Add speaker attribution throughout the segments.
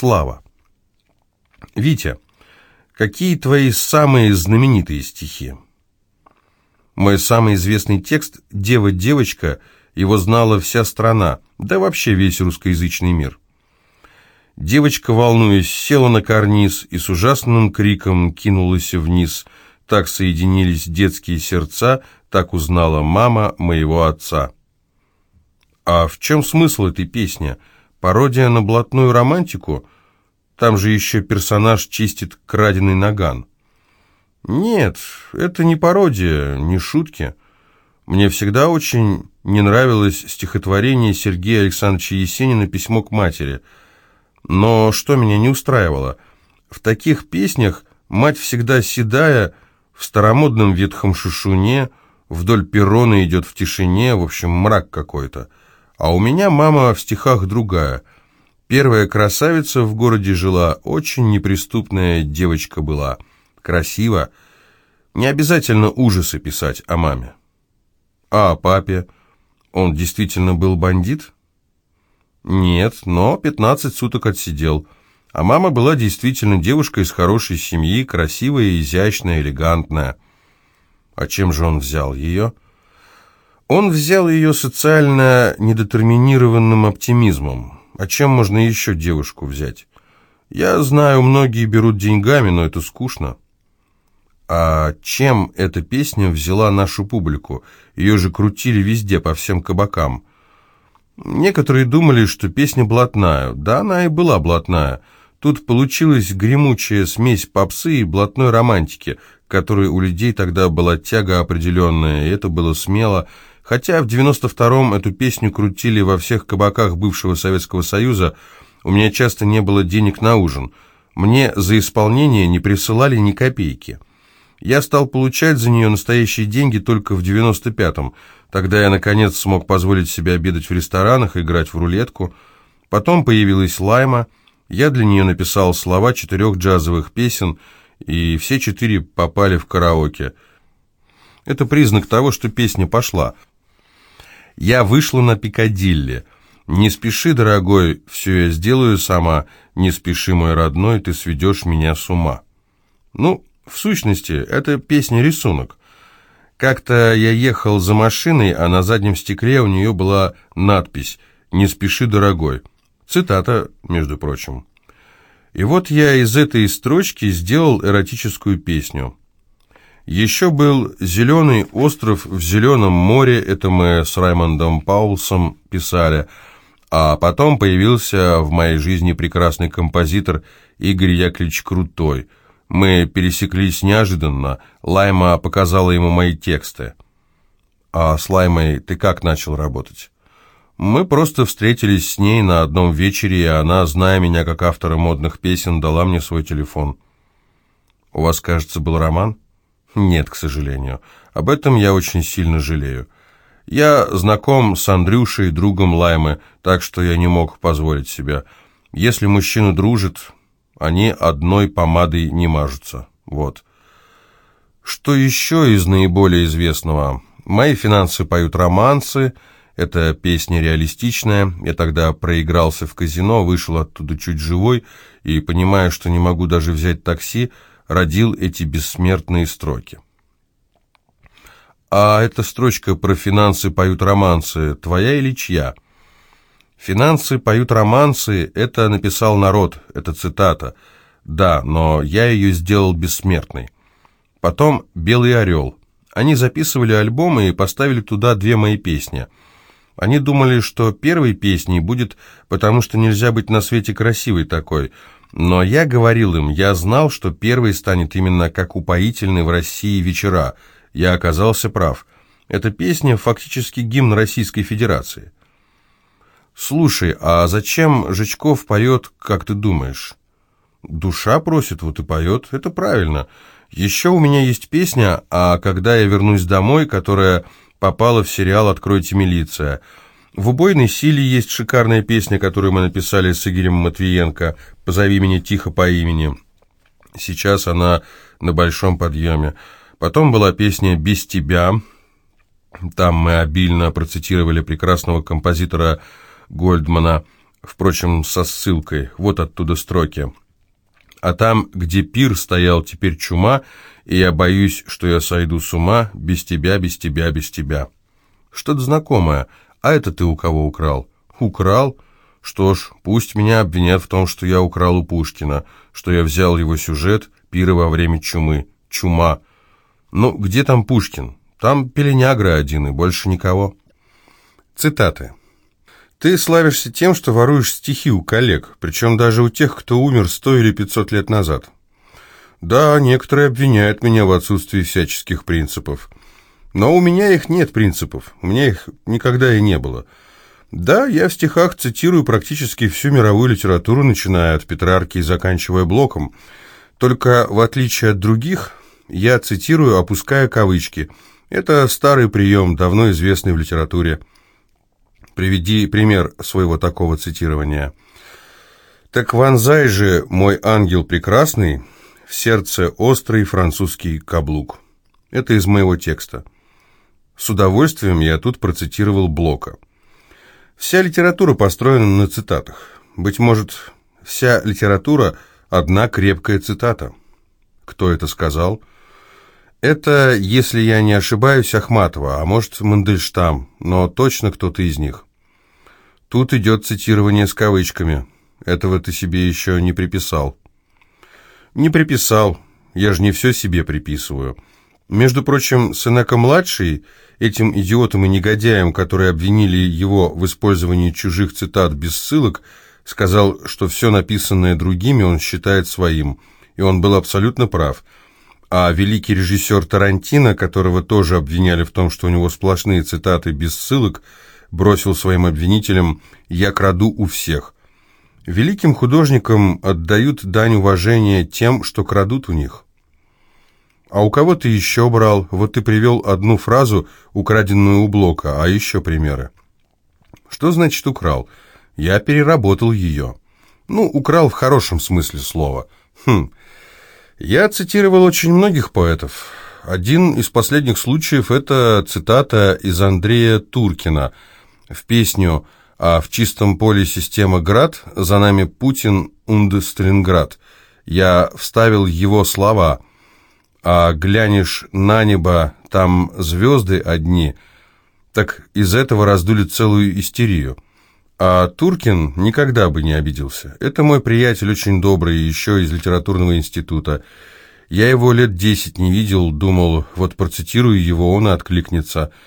Speaker 1: Слава. Витя, какие твои самые знаменитые стихи? Мой самый известный текст «Дева-девочка» его знала вся страна, да вообще весь русскоязычный мир. Девочка, волнуясь, села на карниз и с ужасным криком кинулась вниз. Так соединились детские сердца, так узнала мама моего отца. А в чем смысл этой песни? Пародия на блатную романтику? Там же еще персонаж чистит краденый наган. Нет, это не пародия, не шутки. Мне всегда очень не нравилось стихотворение Сергея Александровича Есенина «Письмо к матери». Но что меня не устраивало? В таких песнях мать всегда седая, в старомодном ветхом шушуне, вдоль перрона идет в тишине, в общем, мрак какой-то. А у меня мама в стихах другая. Первая красавица в городе жила, очень неприступная девочка была. Красиво. Не обязательно ужасы писать о маме. А о папе? Он действительно был бандит? Нет, но 15 суток отсидел. А мама была действительно девушка из хорошей семьи, красивая, изящная, элегантная. А чем же он взял ее? Он взял ее социально недетерминированным оптимизмом. А чем можно еще девушку взять? Я знаю, многие берут деньгами, но это скучно. А чем эта песня взяла нашу публику? Ее же крутили везде, по всем кабакам. Некоторые думали, что песня блатная. Да, она и была блатная. Тут получилась гремучая смесь попсы и блатной романтики, которой у людей тогда была тяга определенная, и это было смело. Хотя в 92-м эту песню крутили во всех кабаках бывшего Советского Союза, у меня часто не было денег на ужин. Мне за исполнение не присылали ни копейки. Я стал получать за нее настоящие деньги только в 95-м. Тогда я, наконец, смог позволить себе обедать в ресторанах, играть в рулетку. Потом появилась Лайма. Я для нее написал слова четырех джазовых песен, и все четыре попали в караоке. Это признак того, что песня пошла. Я вышла на Пикадилли. «Не спеши, дорогой, все я сделаю сама. Не спеши, мой родной, ты сведешь меня с ума». Ну, в сущности, это песня-рисунок. Как-то я ехал за машиной, а на заднем стекле у нее была надпись «Не спеши, дорогой». Цитата, между прочим. И вот я из этой строчки сделал эротическую песню. Еще был «Зеленый остров в зеленом море», это мы с Раймондом Паулсом писали, а потом появился в моей жизни прекрасный композитор Игорь Яковлевич Крутой – мы пересеклись неожиданно. Лайма показала ему мои тексты. «А с Лаймой ты как начал работать?» «Мы просто встретились с ней на одном вечере, и она, зная меня как автора модных песен, дала мне свой телефон». «У вас, кажется, был роман?» «Нет, к сожалению. Об этом я очень сильно жалею. Я знаком с Андрюшей, другом Лаймы, так что я не мог позволить себе. Если мужчина дружит, они одной помадой не мажутся. Вот. Что еще из наиболее известного? Мои финансы поют романсы. Эта песня реалистичная. Я тогда проигрался в казино, вышел оттуда чуть живой и, понимая, что не могу даже взять такси, родил эти бессмертные строки. А эта строчка про финансы поют романсы твоя или чья? «Финансы поют романсы» — это написал народ, это цитата. Да, но я ее сделал бессмертной. Потом «Белый орел». Они записывали альбомы и поставили туда две мои песни. Они думали, что первой песней будет «Потому что нельзя быть на свете красивой такой», но я говорил им, я знал, что первой станет именно как упоительный в России вечера. Я оказался прав. Эта песня фактически гимн Российской Федерации. «Слушай, а зачем Жичков поет, как ты думаешь?» «Душа просит, вот и поет. Это правильно. Еще у меня есть песня «А когда я вернусь домой», которая попала в сериал «Откройте милиция». В «Убойной силе» есть шикарная песня, которую мы написали с Игорем Матвиенко «Позови меня тихо по имени». Сейчас она на большом подъеме. Потом была песня «Без тебя». Там мы обильно процитировали прекрасного композитора Гольдмана. впрочем, со ссылкой, вот оттуда строки. А там, где пир стоял, теперь чума, и я боюсь, что я сойду с ума без тебя, без тебя, без тебя. Что-то знакомое. А это ты у кого украл? Украл? Что ж, пусть меня обвинят в том, что я украл у Пушкина, что я взял его сюжет «Пиры во время чумы». Чума. Ну, где там Пушкин? Там пеленягра один и больше никого. Цитаты. Ты славишься тем, что воруешь стихи у коллег, причем даже у тех, кто умер сто или пятьсот лет назад. Да, некоторые обвиняют меня в отсутствии всяческих принципов. Но у меня их нет принципов, у меня их никогда и не было. Да, я в стихах цитирую практически всю мировую литературу, начиная от Петрарки и заканчивая Блоком. Только в отличие от других, я цитирую, опуская кавычки. Это старый прием, давно известный в литературе. Приведи пример своего такого цитирования. «Так вонзай же, мой ангел прекрасный, в сердце острый французский каблук». Это из моего текста. С удовольствием я тут процитировал Блока. Вся литература построена на цитатах. Быть может, вся литература – одна крепкая цитата. Кто это сказал? Это, если я не ошибаюсь, Ахматова, а может, Мандельштам, но точно кто-то из них. Тут идет цитирование с кавычками. Этого ты себе еще не приписал. Не приписал. Я же не все себе приписываю. Между прочим, Сенека-младший, этим идиотом и негодяем, которые обвинили его в использовании чужих цитат без ссылок, сказал, что все написанное другими он считает своим, и он был абсолютно прав. А великий режиссер Тарантино, которого тоже обвиняли в том, что у него сплошные цитаты без ссылок, бросил своим обвинителям «Я краду у всех». Великим художникам отдают дань уважения тем, что крадут у них. А у кого ты еще брал? Вот ты привел одну фразу, украденную у Блока, а еще примеры. Что значит украл? Я переработал ее. Ну, украл в хорошем смысле слова. Хм. Я цитировал очень многих поэтов. Один из последних случаев – это цитата из Андрея Туркина – в песню «А в чистом поле система град, за нами Путин und Сталинград». Я вставил его слова «А глянешь на небо, там звезды одни», так из этого раздули целую истерию. А Туркин никогда бы не обиделся. Это мой приятель, очень добрый, еще из литературного института. Я его лет десять не видел, думал, вот процитирую его, он и откликнется –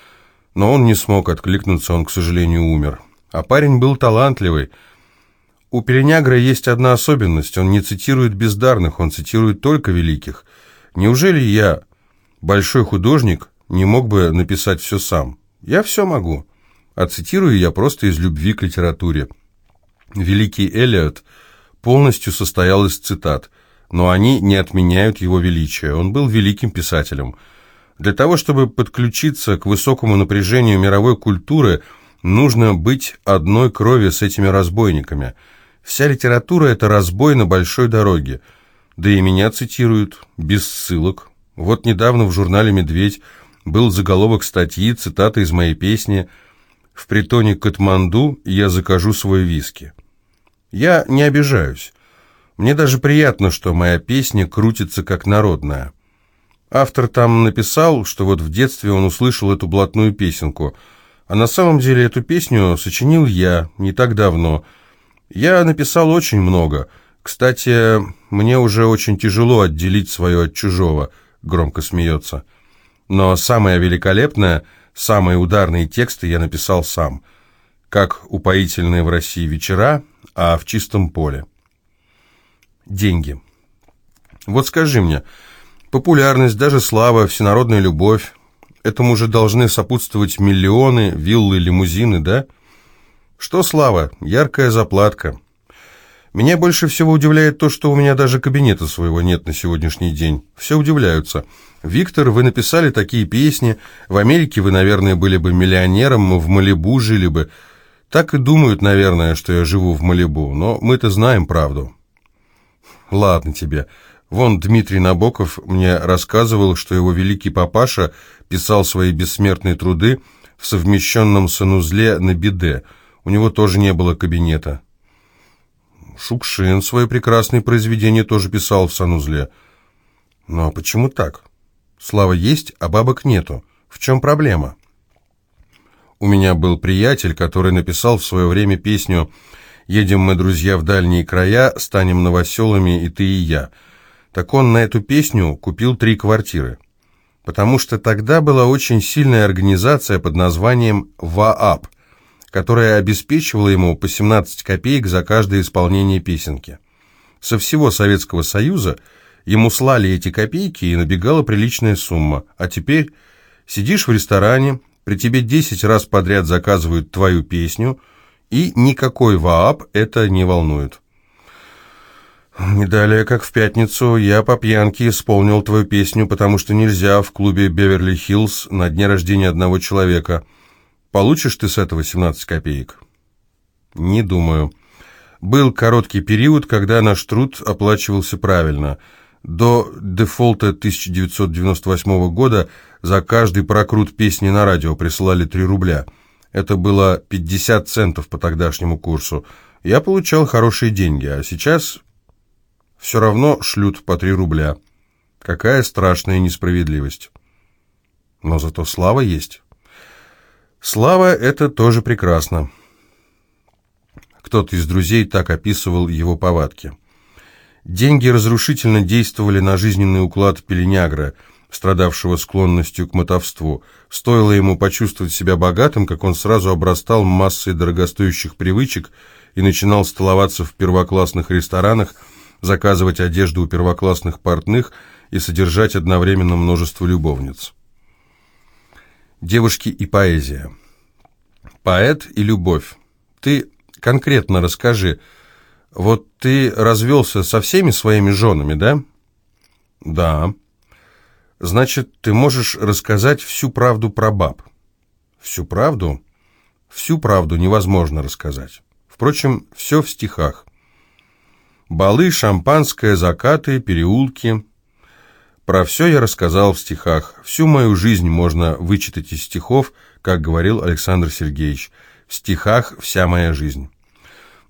Speaker 1: но он не смог откликнуться, он, к сожалению, умер. А парень был талантливый. У Перенягра есть одна особенность, он не цитирует бездарных, он цитирует только великих. Неужели я, большой художник, не мог бы написать все сам? Я все могу. А цитирую я просто из любви к литературе. Великий Элиот полностью состоял из цитат, но они не отменяют его величия. Он был великим писателем – для того, чтобы подключиться к высокому напряжению мировой культуры, нужно быть одной крови с этими разбойниками. Вся литература – это разбой на большой дороге. Да и меня цитируют, без ссылок. Вот недавно в журнале «Медведь» был заголовок статьи, цитата из моей песни «В притоне Катманду я закажу свой виски». Я не обижаюсь. Мне даже приятно, что моя песня крутится как народная. Автор там написал, что вот в детстве он услышал эту блатную песенку, а на самом деле эту песню сочинил я не так давно. Я написал очень много. Кстати, мне уже очень тяжело отделить свое от чужого, громко смеется. Но самое великолепное, самые ударные тексты я написал сам. Как упоительные в России вечера, а в чистом поле. Деньги. Вот скажи мне, Популярность, даже слава, всенародная любовь. Этому же должны сопутствовать миллионы, виллы, лимузины, да? Что слава? Яркая заплатка. Меня больше всего удивляет то, что у меня даже кабинета своего нет на сегодняшний день. Все удивляются. «Виктор, вы написали такие песни. В Америке вы, наверное, были бы миллионером, в Малибу жили бы. Так и думают, наверное, что я живу в Малибу, но мы-то знаем правду». «Ладно тебе». Вон Дмитрий Набоков мне рассказывал, что его великий папаша писал свои бессмертные труды в совмещенном санузле на биде. У него тоже не было кабинета. Шукшин свое прекрасное произведение тоже писал в санузле. Но почему так? Слава есть, а бабок нету. В чем проблема? У меня был приятель, который написал в свое время песню «Едем мы, друзья, в дальние края, станем новоселами и ты и я». Так он на эту песню купил три квартиры. Потому что тогда была очень сильная организация под названием ВААП, которая обеспечивала ему по 17 копеек за каждое исполнение песенки. Со всего Советского Союза ему слали эти копейки и набегала приличная сумма. А теперь сидишь в ресторане, при тебе 10 раз подряд заказывают твою песню, и никакой ВААП это не волнует. Не далее, как в пятницу, я по пьянке исполнил твою песню, потому что нельзя в клубе Беверли-Хиллз на дне рождения одного человека. Получишь ты с этого 17 копеек? Не думаю. Был короткий период, когда наш труд оплачивался правильно. До дефолта 1998 года за каждый прокрут песни на радио присылали 3 рубля. Это было 50 центов по тогдашнему курсу. Я получал хорошие деньги, а сейчас все равно шлют по 3 рубля. Какая страшная несправедливость. Но зато слава есть. Слава — это тоже прекрасно. Кто-то из друзей так описывал его повадки. Деньги разрушительно действовали на жизненный уклад пеленягра, страдавшего склонностью к мотовству. Стоило ему почувствовать себя богатым, как он сразу обрастал массой дорогостоящих привычек и начинал столоваться в первоклассных ресторанах, заказывать одежду у первоклассных портных и содержать одновременно множество любовниц. Девушки и поэзия. Поэт и любовь. Ты конкретно расскажи, вот ты развелся со всеми своими женами, да? Да. Значит, ты можешь рассказать всю правду про баб. Всю правду? Всю правду невозможно рассказать. Впрочем, все в стихах. Балы, шампанское, закаты, переулки. Про все я рассказал в стихах. Всю мою жизнь можно вычитать из стихов, как говорил Александр Сергеевич. В стихах вся моя жизнь.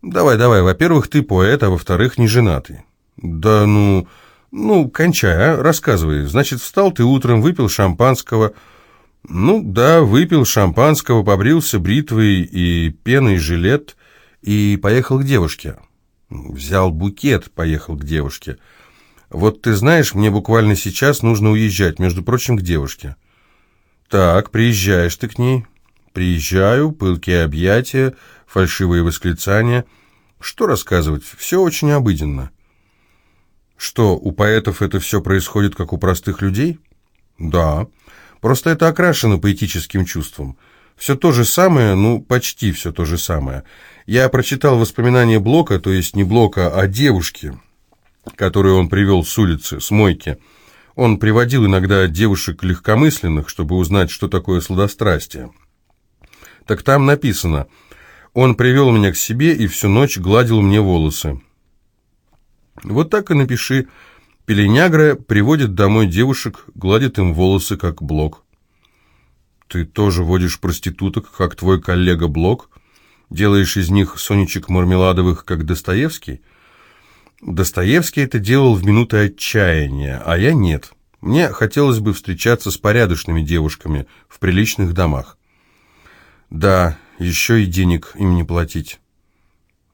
Speaker 1: Давай, давай, во-первых, ты поэт, а во-вторых, не женатый. Да ну, ну, кончай, а, рассказывай. Значит, встал ты утром, выпил шампанского. Ну, да, выпил шампанского, побрился бритвой и пеной жилет и поехал к девушке. Взял букет, поехал к девушке. Вот ты знаешь, мне буквально сейчас нужно уезжать, между прочим, к девушке. Так, приезжаешь ты к ней? Приезжаю, пылкие объятия, фальшивые восклицания. Что рассказывать? Все очень обыденно. Что, у поэтов это все происходит, как у простых людей? Да, просто это окрашено поэтическим чувством. Все то же самое, ну, почти все то же самое. Я прочитал воспоминания Блока, то есть не Блока, а девушки, которую он привел с улицы, с мойки. Он приводил иногда девушек легкомысленных, чтобы узнать, что такое сладострастие. Так там написано, он привел меня к себе и всю ночь гладил мне волосы. Вот так и напиши. Пеленягра приводит домой девушек, гладит им волосы, как Блок. Ты тоже водишь проституток, как твой коллега Блок? Делаешь из них сонечек мармеладовых, как Достоевский? Достоевский это делал в минуты отчаяния, а я нет. Мне хотелось бы встречаться с порядочными девушками в приличных домах. Да, еще и денег им не платить.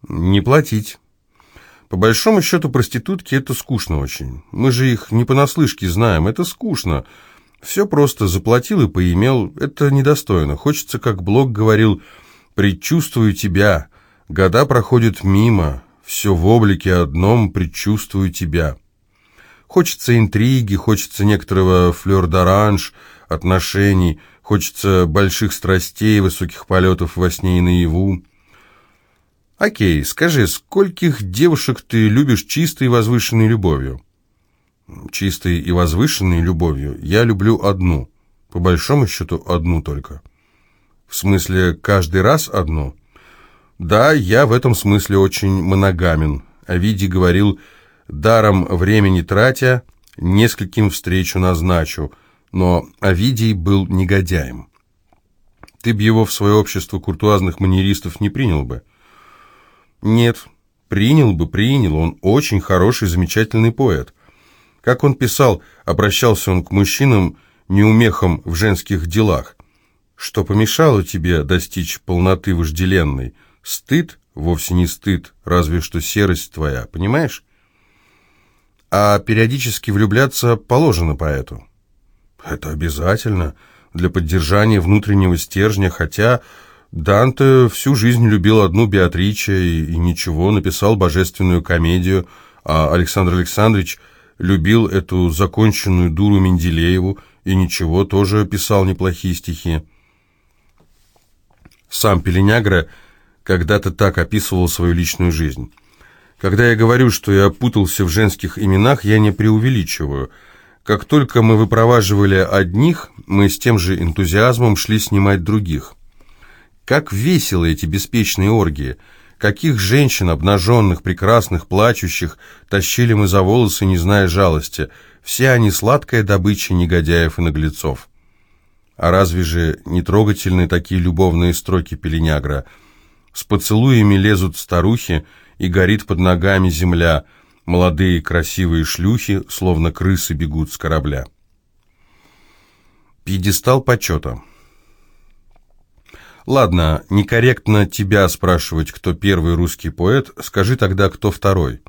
Speaker 1: Не платить. По большому счету проститутки это скучно очень. Мы же их не понаслышке знаем, это скучно. Все просто заплатил и поимел, это недостойно. Хочется, как Блок говорил, «Предчувствую тебя, года проходят мимо, все в облике одном, предчувствую тебя». Хочется интриги, хочется некоторого флёр-д'оранж, отношений, хочется больших страстей, высоких полетов во сне и наяву. Окей, скажи, скольких девушек ты любишь чистой и возвышенной любовью? Чистой и возвышенной любовью я люблю одну, по большому счету одну только. В смысле, каждый раз одно? Да, я в этом смысле очень моногамен. Овидий говорил, даром времени тратя, нескольким встречу назначу, но Овидий был негодяем. Ты б его в свое общество куртуазных манеристов не принял бы? Нет, Принял бы, принял, он очень хороший, замечательный поэт. Как он писал, обращался он к мужчинам, неумехам в женских делах. Что помешало тебе достичь полноты вожделенной? Стыд? Вовсе не стыд, разве что серость твоя, понимаешь? А периодически влюбляться положено поэту. Это обязательно, для поддержания внутреннего стержня, хотя Данте всю жизнь любил одну Беатриче и, и ничего, написал божественную комедию, а Александр Александрович любил эту законченную дуру Менделееву и ничего, тоже писал неплохие стихи. Сам Пеленягра когда-то так описывал свою личную жизнь. Когда я говорю, что я путался в женских именах, я не преувеличиваю. Как только мы выпроваживали одних, мы с тем же энтузиазмом шли снимать других. Как весело эти беспечные оргии! Каких женщин, обнаженных, прекрасных, плачущих, тащили мы за волосы, не зная жалости. Все они сладкая добыча негодяев и наглецов. А разве же не трогательны такие любовные строки Пеленягра? С поцелуями лезут старухи, и горит под ногами земля. Молодые красивые шлюхи, словно крысы, бегут с корабля. Пьедестал почета. Ладно, некорректно тебя спрашивать, кто первый русский поэт, скажи тогда, кто второй.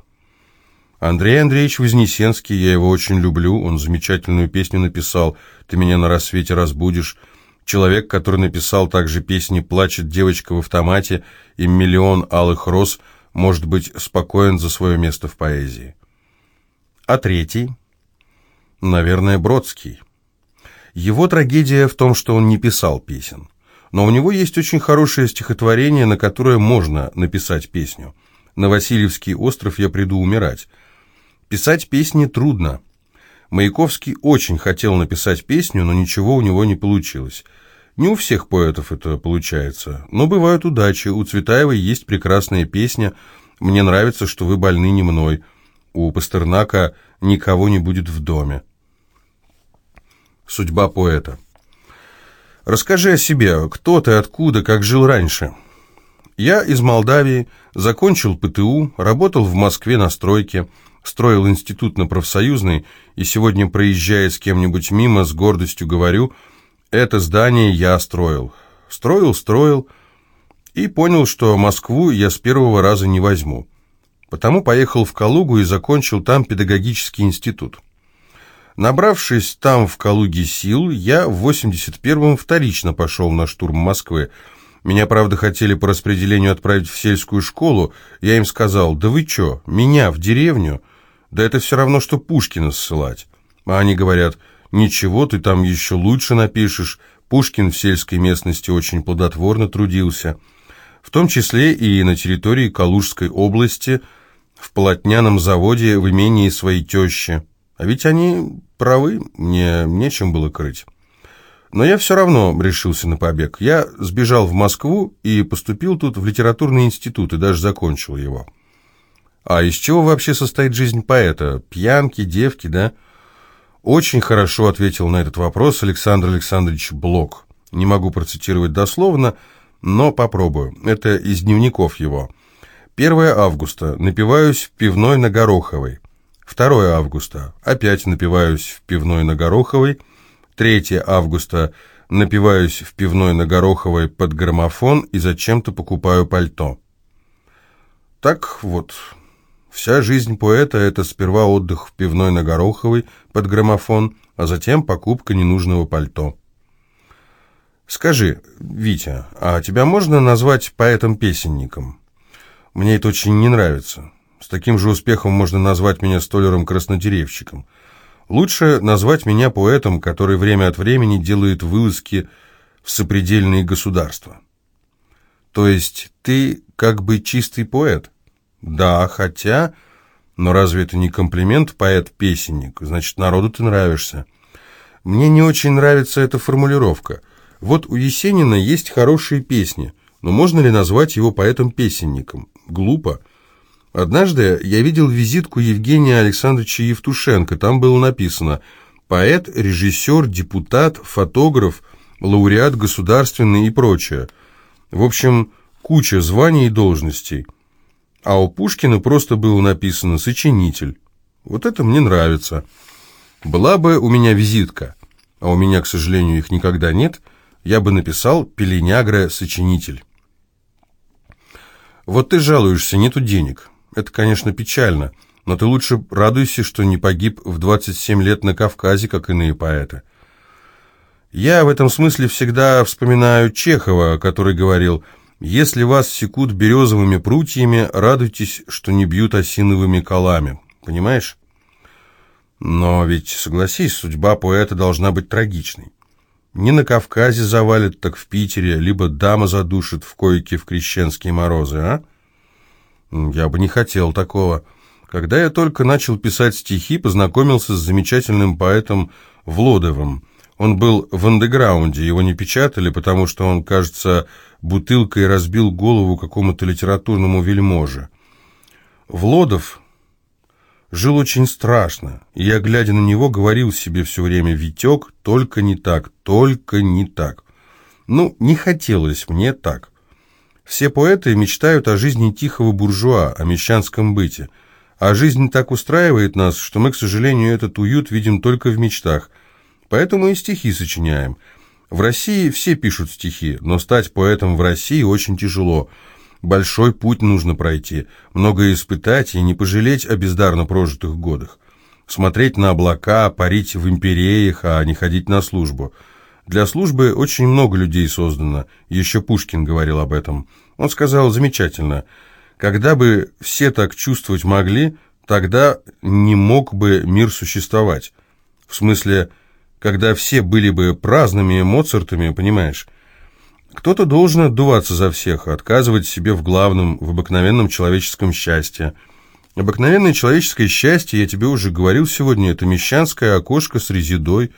Speaker 1: Андрей Андреевич Вознесенский, я его очень люблю, он замечательную песню написал «Ты меня на рассвете разбудишь». Человек, который написал также песни «Плачет девочка в автомате» и «Миллион алых роз», может быть спокоен за свое место в поэзии. А третий? Наверное, Бродский. Его трагедия в том, что он не писал песен. Но у него есть очень хорошее стихотворение, на которое можно написать песню. «На Васильевский остров я приду умирать». Писать песни трудно. Маяковский очень хотел написать песню, но ничего у него не получилось. Не у всех поэтов это получается, но бывают удачи. У Цветаевой есть прекрасная песня «Мне нравится, что вы больны не мной». У Пастернака «Никого не будет в доме». Судьба поэта. Расскажи о себе, кто ты, откуда, как жил раньше. Я из Молдавии, закончил ПТУ, работал в Москве на стройке, строил институт на профсоюзной, и сегодня, проезжая с кем-нибудь мимо, с гордостью говорю, это здание я строил. Строил, строил, и понял, что Москву я с первого раза не возьму. Потому поехал в Калугу и закончил там педагогический институт. Набравшись там в Калуге сил, я в 81-м вторично пошел на штурм Москвы. Меня, правда, хотели по распределению отправить в сельскую школу. Я им сказал, да вы чё, меня в деревню? Да это все равно, что Пушкина ссылать. А они говорят, ничего, ты там еще лучше напишешь. Пушкин в сельской местности очень плодотворно трудился. В том числе и на территории Калужской области, в полотняном заводе в имении своей тещи. А ведь они правы, мне нечем было крыть. Но я все равно решился на побег. Я сбежал в Москву и поступил тут в литературный институт и даже закончил его. А из чего вообще состоит жизнь поэта? Пьянки, девки, да? Очень хорошо ответил на этот вопрос Александр Александрович Блок. Не могу процитировать дословно, но попробую. Это из дневников его. 1 августа. Напиваюсь в пивной на Гороховой. 2 августа. Опять напиваюсь в пивной на Гороховой. 3 августа. Напиваюсь в пивной на Гороховой под граммофон и зачем-то покупаю пальто. Так вот, вся жизнь поэта – это сперва отдых в пивной на Гороховой под граммофон, а затем покупка ненужного пальто. Скажи, Витя, а тебя можно назвать поэтом-песенником? Мне это очень не нравится. С таким же успехом можно назвать меня столером-краснодеревщиком. Лучше назвать меня поэтом, который время от времени делает вылазки в сопредельные государства. То есть ты как бы чистый поэт? Да, хотя... Но разве это не комплимент, поэт-песенник? Значит, народу ты нравишься. Мне не очень нравится эта формулировка. Вот у Есенина есть хорошие песни, но можно ли назвать его поэтом-песенником? Глупо. Однажды я видел визитку Евгения Александровича Евтушенко. Там было написано «Поэт, режиссер, депутат, фотограф, лауреат государственный и прочее». В общем, куча званий и должностей. А у Пушкина просто было написано «сочинитель». Вот это мне нравится. Была бы у меня визитка, а у меня, к сожалению, их никогда нет, я бы написал «Пеленягра-сочинитель». Вот ты жалуешься, нету денег. Это, конечно, печально, но ты лучше радуйся, что не погиб в 27 лет на Кавказе, как иные поэты. Я в этом смысле всегда вспоминаю Чехова, который говорил «Если вас секут березовыми прутьями, радуйтесь, что не бьют осиновыми колами». Понимаешь? Но ведь, согласись, судьба поэта должна быть трагичной. Не на Кавказе завалит, так в Питере, либо дама задушит в койке в крещенские морозы, а? Я бы не хотел такого. Когда я только начал писать стихи, познакомился с замечательным поэтом Влодовым. Он был в андеграунде, его не печатали, потому что он, кажется, бутылкой разбил голову какому-то литературному вельможе. Влодов жил очень страшно, и я, глядя на него, говорил себе все время «Витек, только не так, только не так». Ну, не хотелось мне так. Все поэты мечтают о жизни тихого буржуа, о мещанском быте. А жизнь так устраивает нас, что мы, к сожалению, этот уют видим только в мечтах. Поэтому и стихи сочиняем. В России все пишут стихи, но стать поэтом в России очень тяжело – Большой путь нужно пройти, многое испытать и не пожалеть о бездарно прожитых годах. Смотреть на облака, парить в империях, а не ходить на службу. Для службы очень много людей создано, еще Пушкин говорил об этом. Он сказал замечательно, когда бы все так чувствовать могли, тогда не мог бы мир существовать. В смысле, когда все были бы праздными Моцартами, понимаешь? Кто-то должен отдуваться за всех, отказывать себе в главном, в обыкновенном человеческом счастье. Обыкновенное человеческое счастье, я тебе уже говорил сегодня, это мещанское окошко с резидой,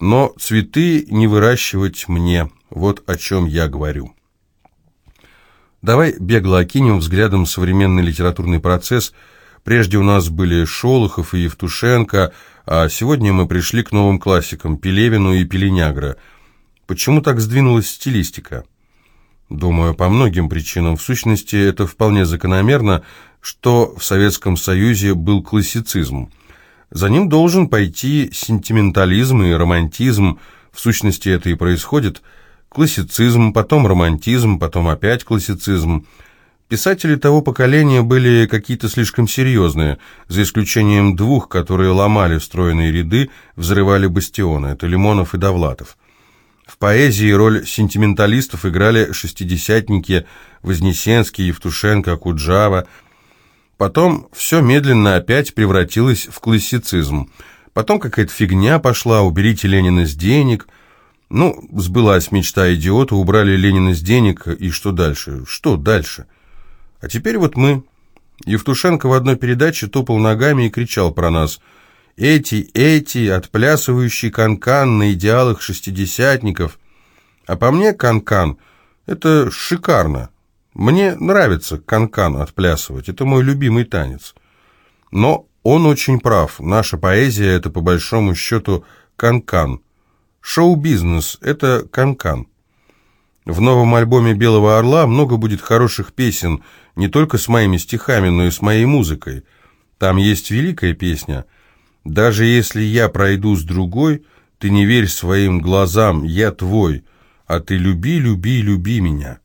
Speaker 1: но цветы не выращивать мне, вот о чем я говорю. Давай бегло окинем взглядом современный литературный процесс. Прежде у нас были Шолохов и Евтушенко, а сегодня мы пришли к новым классикам, Пелевину и Пеленягра – Почему так сдвинулась стилистика? Думаю, по многим причинам. В сущности, это вполне закономерно, что в Советском Союзе был классицизм. За ним должен пойти сентиментализм и романтизм. В сущности, это и происходит. Классицизм, потом романтизм, потом опять классицизм. Писатели того поколения были какие-то слишком серьезные, за исключением двух, которые ломали встроенные ряды, взрывали бастионы. Это Лимонов и Довлатов. В поэзии роль сентименталистов играли шестидесятники Вознесенский, Евтушенко, Куджава. Потом все медленно опять превратилось в классицизм. Потом какая-то фигня пошла, уберите Ленина с денег. Ну, сбылась мечта идиота, убрали Ленина с денег, и что дальше? Что дальше? А теперь вот мы. Евтушенко в одной передаче топал ногами и кричал про нас – эти, эти, отплясывающие канкан на идеалах шестидесятников. А по мне канкан — это шикарно. Мне нравится канкан отплясывать, это мой любимый танец. Но он очень прав, наша поэзия — это по большому счету канкан. Шоу-бизнес — это канкан. В новом альбоме «Белого орла» много будет хороших песен, не только с моими стихами, но и с моей музыкой. Там есть великая песня — даже если я пройду с другой, ты не верь своим глазам, я твой, а ты люби, люби, люби меня.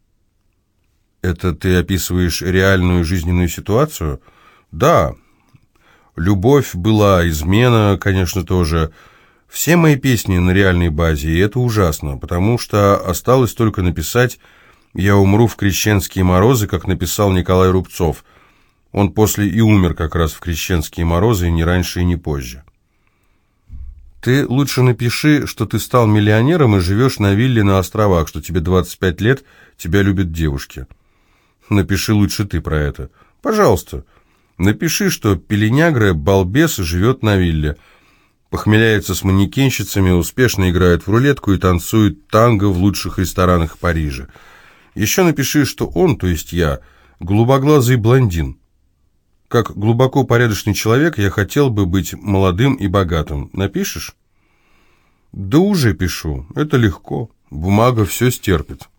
Speaker 1: Это ты описываешь реальную жизненную ситуацию? Да. Любовь была, измена, конечно, тоже. Все мои песни на реальной базе, и это ужасно, потому что осталось только написать «Я умру в крещенские морозы», как написал Николай Рубцов – он после и умер как раз в крещенские морозы, и не раньше и не позже. Ты лучше напиши, что ты стал миллионером и живешь на вилле на островах, что тебе 25 лет, тебя любят девушки. Напиши лучше ты про это. Пожалуйста. Напиши, что пеленягра, балбес, живет на вилле. Похмеляется с манекенщицами, успешно играет в рулетку и танцует танго в лучших ресторанах Парижа. Еще напиши, что он, то есть я, голубоглазый блондин. Как глубоко порядочный человек, я хотел бы быть молодым и богатым. Напишешь? Да уже пишу. Это легко. Бумага все стерпит.